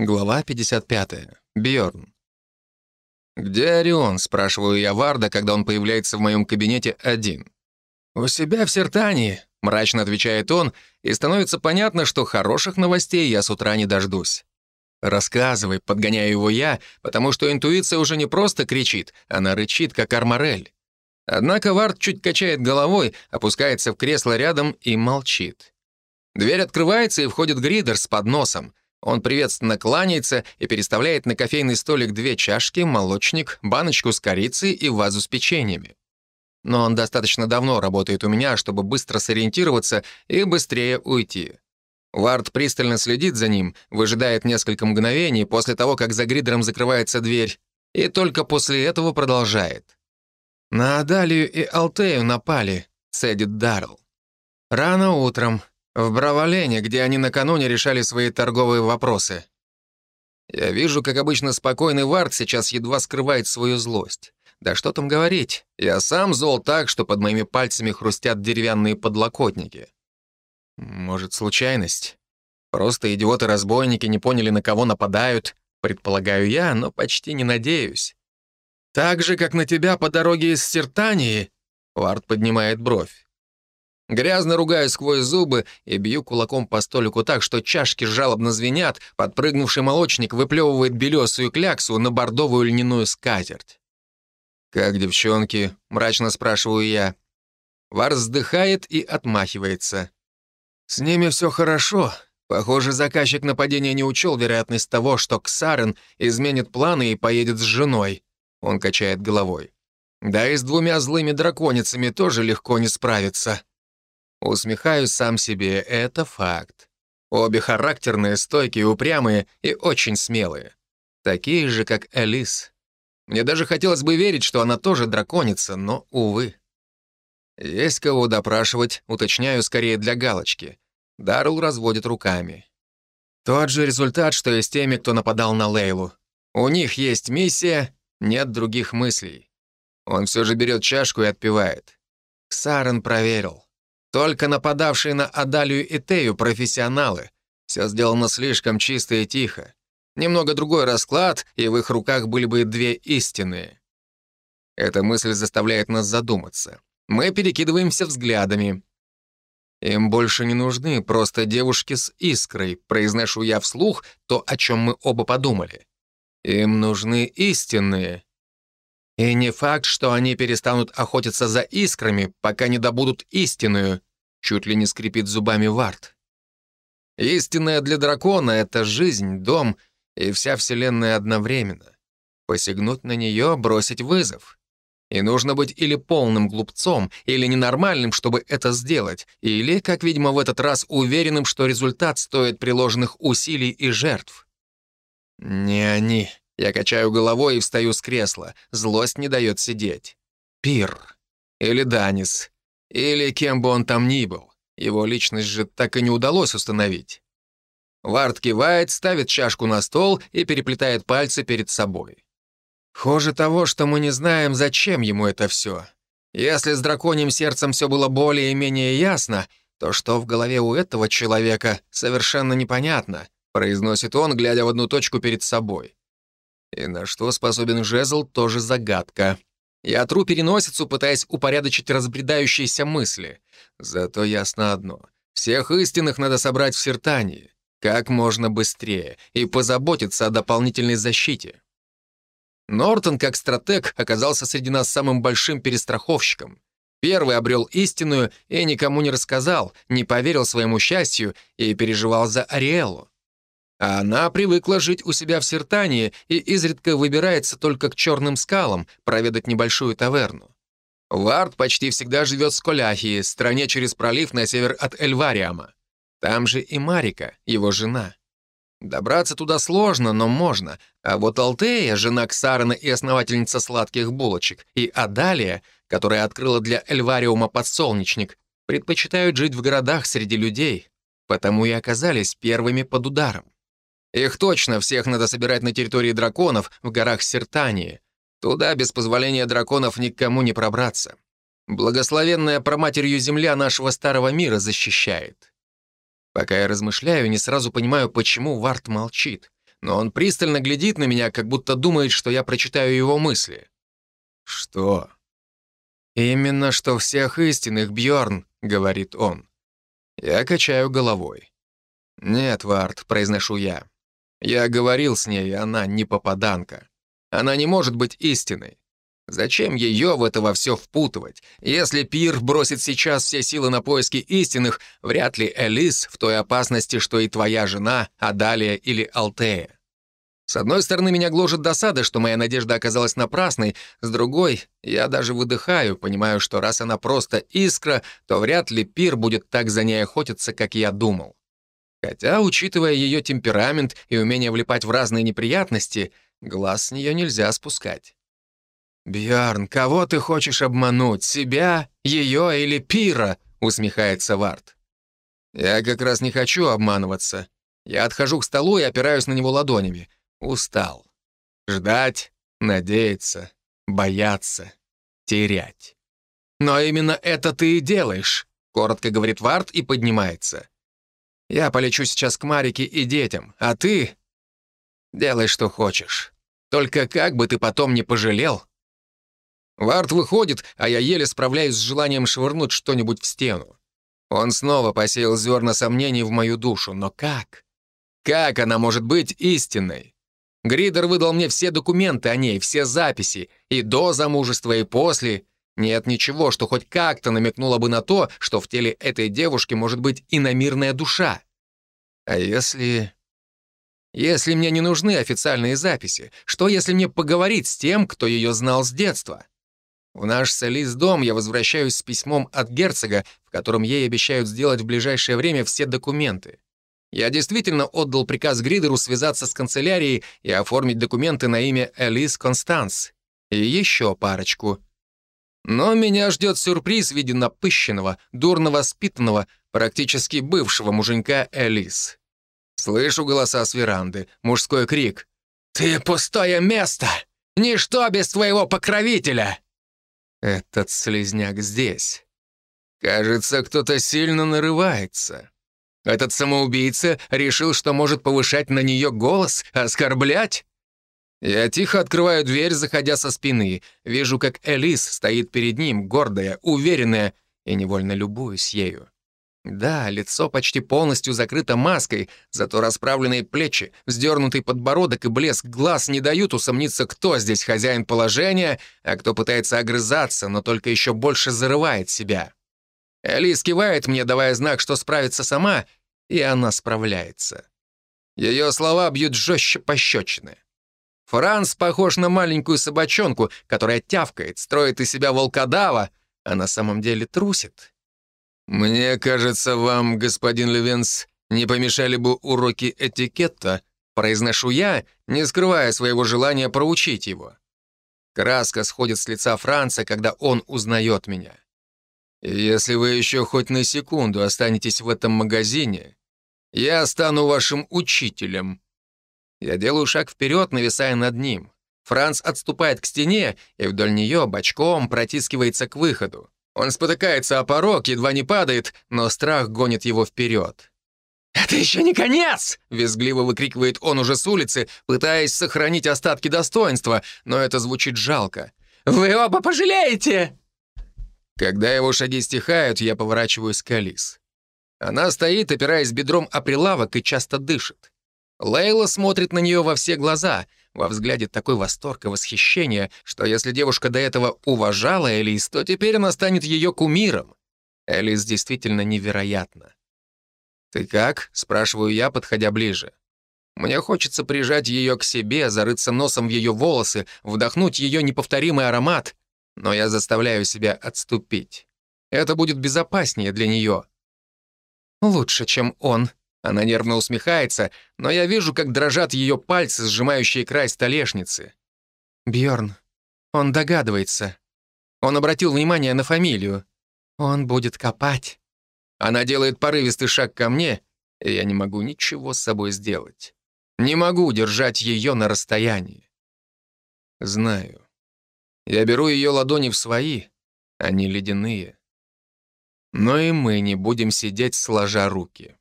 Глава 55. Бьорн. «Где Орион?» — спрашиваю я Варда, когда он появляется в моем кабинете один. «У себя в Сертании», — мрачно отвечает он, и становится понятно, что хороших новостей я с утра не дождусь. «Рассказывай», — подгоняю его я, потому что интуиция уже не просто кричит, она рычит, как арморель. Однако Вард чуть качает головой, опускается в кресло рядом и молчит. Дверь открывается, и входит Гридер с подносом. Он приветственно кланяется и переставляет на кофейный столик две чашки, молочник, баночку с корицей и вазу с печеньями. Но он достаточно давно работает у меня, чтобы быстро сориентироваться и быстрее уйти. Вард пристально следит за ним, выжидает несколько мгновений после того, как за гридером закрывается дверь, и только после этого продолжает. «На Адалию и Алтею напали», — цедит Даррелл. «Рано утром, в Браволене, где они накануне решали свои торговые вопросы. Я вижу, как обычно, спокойный Вард сейчас едва скрывает свою злость. Да что там говорить, я сам зол так, что под моими пальцами хрустят деревянные подлокотники. Может, случайность? Просто идиоты-разбойники не поняли, на кого нападают, предполагаю я, но почти не надеюсь. Так же, как на тебя по дороге из Сертании, Вард поднимает бровь. Грязно ругаю сквозь зубы и бью кулаком по столику так, что чашки жалобно звенят, подпрыгнувший молочник выплевывает белесую кляксу на бордовую льняную скатерть. «Как девчонки?» — мрачно спрашиваю я. Вар вздыхает и отмахивается. «С ними все хорошо. Похоже, заказчик нападения не учел вероятность того, что Ксарен изменит планы и поедет с женой». Он качает головой. «Да и с двумя злыми драконицами тоже легко не справиться». Усмехаюсь сам себе, это факт. Обе характерные, стойкие, упрямые и очень смелые. Такие же, как Элис. Мне даже хотелось бы верить, что она тоже драконица, но, увы. Есть кого допрашивать, уточняю скорее для галочки. Даррелл разводит руками. Тот же результат, что и с теми, кто нападал на Лейлу. У них есть миссия, нет других мыслей. Он все же берет чашку и отпивает. Сарен проверил. Только нападавшие на Адалию и Тею профессионалы. Все сделано слишком чисто и тихо. Немного другой расклад, и в их руках были бы две истины. Эта мысль заставляет нас задуматься. Мы перекидываемся взглядами. Им больше не нужны просто девушки с искрой, произношу я вслух то, о чем мы оба подумали. Им нужны истинные. И не факт, что они перестанут охотиться за искрами, пока не добудут истинную, чуть ли не скрипит зубами Варт. Истинная для дракона — это жизнь, дом и вся Вселенная одновременно. Посягнуть на нее — бросить вызов. И нужно быть или полным глупцом, или ненормальным, чтобы это сделать, или, как видимо в этот раз, уверенным, что результат стоит приложенных усилий и жертв. Не они. Я качаю головой и встаю с кресла. Злость не дает сидеть. Пир. Или Данис. Или кем бы он там ни был. Его личность же так и не удалось установить. Вард кивает, ставит чашку на стол и переплетает пальцы перед собой. Хуже того, что мы не знаем, зачем ему это все. Если с драконьим сердцем все было более-менее ясно, то что в голове у этого человека, совершенно непонятно, произносит он, глядя в одну точку перед собой. И на что способен жезл, тоже загадка. Я тру переносицу, пытаясь упорядочить разбредающиеся мысли. Зато ясно одно. Всех истинных надо собрать в Сертании. Как можно быстрее. И позаботиться о дополнительной защите. Нортон, как стратег, оказался среди нас самым большим перестраховщиком. Первый обрел истинную и никому не рассказал, не поверил своему счастью и переживал за Ариэлу. Она привыкла жить у себя в Сертании и изредка выбирается только к черным скалам проведать небольшую таверну. Вард почти всегда живет в Коляхии, стране через пролив на север от Эльвариама. Там же и Марика, его жена. Добраться туда сложно, но можно. А вот Алтея, жена Ксарана и основательница сладких булочек, и Адалия, которая открыла для Эльвариума подсолнечник, предпочитают жить в городах среди людей, потому и оказались первыми под ударом. Их точно всех надо собирать на территории драконов в горах Сертании. Туда без позволения драконов никому не пробраться. Благословенная проматерью земля нашего старого мира защищает. Пока я размышляю, не сразу понимаю, почему Варт молчит. но он пристально глядит на меня, как будто думает, что я прочитаю его мысли. «Что?» «Именно что всех истинных, Бьорн, говорит он. Я качаю головой. «Нет, Вард», — произношу я. «Я говорил с ней, она не попаданка. Она не может быть истиной. Зачем ее в это во все впутывать? Если Пир бросит сейчас все силы на поиски истинных, вряд ли Элис в той опасности, что и твоя жена, Адалия или Алтея. С одной стороны, меня гложет досада, что моя надежда оказалась напрасной, с другой, я даже выдыхаю, понимаю, что раз она просто искра, то вряд ли Пир будет так за ней охотиться, как я думал. Хотя, учитывая ее темперамент и умение влипать в разные неприятности, глаз с нее нельзя спускать. «Бьярн, кого ты хочешь обмануть, себя, ее или Пира?» — усмехается Вард. «Я как раз не хочу обманываться. Я отхожу к столу и опираюсь на него ладонями. Устал. Ждать, надеяться, бояться, терять. Но именно это ты и делаешь», — коротко говорит Вард и поднимается. «Я полечу сейчас к Марике и детям, а ты...» «Делай, что хочешь. Только как бы ты потом не пожалел, Вард выходит, а я еле справляюсь с желанием швырнуть что-нибудь в стену. Он снова посеял зерна сомнений в мою душу, но как? Как она может быть истинной? Гридер выдал мне все документы о ней, все записи, и до замужества, и после. Нет ничего, что хоть как-то намекнуло бы на то, что в теле этой девушки может быть иномирная душа. А если... Если мне не нужны официальные записи, что если мне поговорить с тем, кто ее знал с детства? В наш Солис дом я возвращаюсь с письмом от герцога, в котором ей обещают сделать в ближайшее время все документы. Я действительно отдал приказ Гридеру связаться с канцелярией и оформить документы на имя Элис Констанс. И еще парочку. Но меня ждет сюрприз в виде напыщенного, дурно воспитанного, практически бывшего муженька Элис. Слышу голоса с веранды, мужской крик. «Ты пустое место! Ничто без твоего покровителя!» Этот слезняк здесь. Кажется, кто-то сильно нарывается. Этот самоубийца решил, что может повышать на нее голос, оскорблять? Я тихо открываю дверь, заходя со спины. Вижу, как Элис стоит перед ним, гордая, уверенная, и невольно любуюсь ею. Да, лицо почти полностью закрыто маской, зато расправленные плечи, вздернутый подбородок и блеск глаз не дают усомниться, кто здесь хозяин положения, а кто пытается огрызаться, но только еще больше зарывает себя. Элис кивает мне, давая знак, что справится сама, и она справляется. Ее слова бьют жестче пощечины. Франц похож на маленькую собачонку, которая тявкает, строит из себя волкодава, а на самом деле трусит. «Мне кажется, вам, господин Левенс, не помешали бы уроки этикета», произношу я, не скрывая своего желания проучить его. Краска сходит с лица Франца, когда он узнает меня. «Если вы еще хоть на секунду останетесь в этом магазине, я стану вашим учителем». Я делаю шаг вперед, нависая над ним. Франц отступает к стене и вдоль нее бочком протискивается к выходу. Он спотыкается о порог, едва не падает, но страх гонит его вперед. «Это еще не конец!» — визгливо выкрикивает он уже с улицы, пытаясь сохранить остатки достоинства, но это звучит жалко. «Вы оба пожалеете!» Когда его шаги стихают, я поворачиваюсь к Алис. Она стоит, опираясь бедром о прилавок и часто дышит. Лейла смотрит на нее во все глаза, во взгляде такой восторг и восхищение, что если девушка до этого уважала Элис, то теперь она станет ее кумиром. Элис действительно невероятна. «Ты как?» — спрашиваю я, подходя ближе. Мне хочется прижать ее к себе, зарыться носом в ее волосы, вдохнуть ее неповторимый аромат, но я заставляю себя отступить. Это будет безопаснее для нее. «Лучше, чем он», она нервно усмехается, но я вижу, как дрожат ее пальцы, сжимающие край столешницы. Бьорн, он догадывается. Он обратил внимание на фамилию. Он будет копать. Она делает порывистый шаг ко мне, и я не могу ничего с собой сделать. Не могу держать ее на расстоянии. Знаю. Я беру ее ладони в свои, они ледяные. Но и мы не будем сидеть сложа руки.